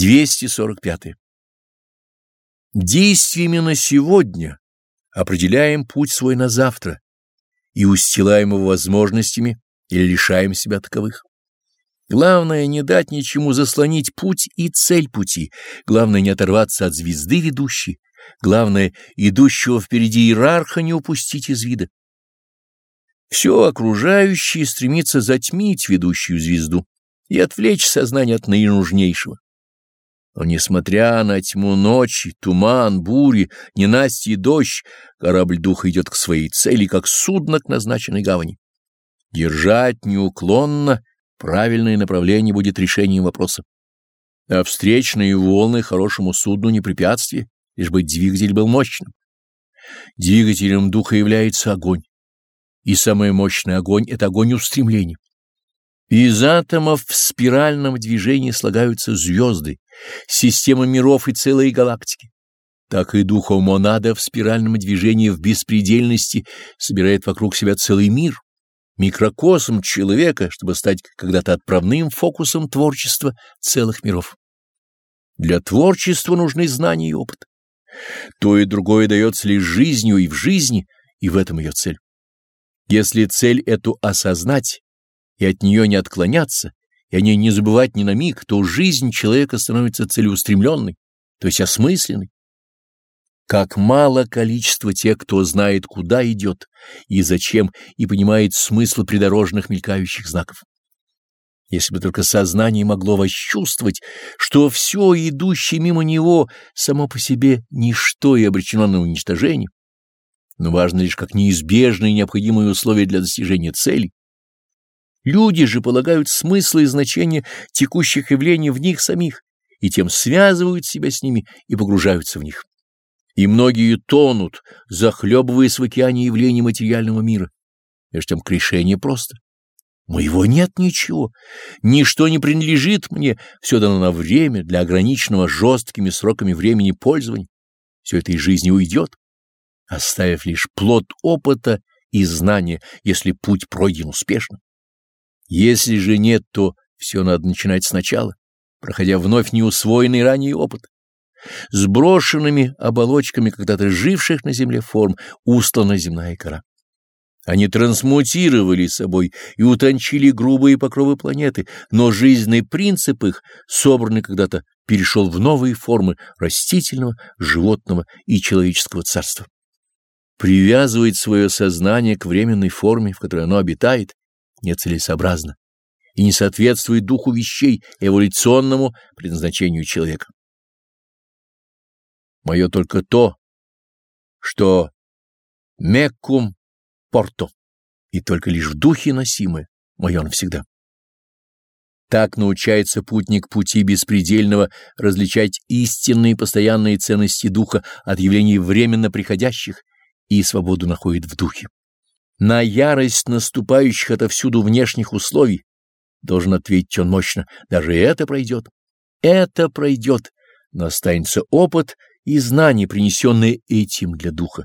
245. Действиями на сегодня определяем путь свой на завтра и устилаем его возможностями или лишаем себя таковых. Главное не дать ничему заслонить путь и цель пути, главное не оторваться от звезды ведущей, главное идущего впереди иерарха не упустить из вида. Все окружающее стремится затмить ведущую звезду и отвлечь сознание от наинужнейшего. Но, несмотря на тьму ночи, туман, бури, ненастье и дождь, корабль духа идет к своей цели, как судно к назначенной гавани. Держать неуклонно правильное направление будет решением вопроса. А встречные волны хорошему судну не препятствие, лишь бы двигатель был мощным. Двигателем духа является огонь. И самый мощный огонь — это огонь устремлений. Из атомов в спиральном движении слагаются звезды, система миров и целые галактики. Так и духов монада в спиральном движении в беспредельности собирает вокруг себя целый мир, микрокосм человека, чтобы стать когда-то отправным фокусом творчества целых миров. Для творчества нужны знания и опыт. То и другое дается лишь жизнью и в жизни, и в этом ее цель. Если цель эту осознать, и от нее не отклоняться, и о ней не забывать ни на миг, то жизнь человека становится целеустремленной, то есть осмысленной. Как мало количество тех, кто знает, куда идет и зачем, и понимает смысл придорожных мелькающих знаков. Если бы только сознание могло восчувствовать, что все идущее мимо него само по себе ничто и обречено на уничтожение, но важно лишь как неизбежные и необходимые условия для достижения цели, Люди же полагают смысл и значение текущих явлений в них самих, и тем связывают себя с ними и погружаются в них. И многие тонут, захлебываясь в океане явлений материального мира. Между тем к просто. Моего нет ничего, ничто не принадлежит мне, все дано на время для ограниченного жесткими сроками времени пользования. Все это из жизни уйдет, оставив лишь плод опыта и знания, если путь пройден успешно. Если же нет, то все надо начинать сначала, проходя вновь неусвоенный ранее опыт. Сброшенными оболочками когда-то живших на земле форм устлана земная кора. Они трансмутировали собой и утончили грубые покровы планеты, но жизненный принцип их, собранный когда-то, перешел в новые формы растительного, животного и человеческого царства. Привязывать свое сознание к временной форме, в которой оно обитает, нецелесообразно и не соответствует духу вещей эволюционному предназначению человека. Мое только то, что меккум порто, и только лишь в духе носимое, мое навсегда. Так научается путник пути беспредельного различать истинные постоянные ценности духа от явлений временно приходящих и свободу находит в духе. На ярость наступающих отовсюду внешних условий должен ответить он мощно, даже это пройдет. Это пройдет, но останется опыт и знания, принесенные этим для духа.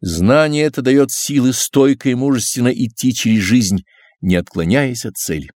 Знание это дает силы стойко и мужественно идти через жизнь, не отклоняясь от цели.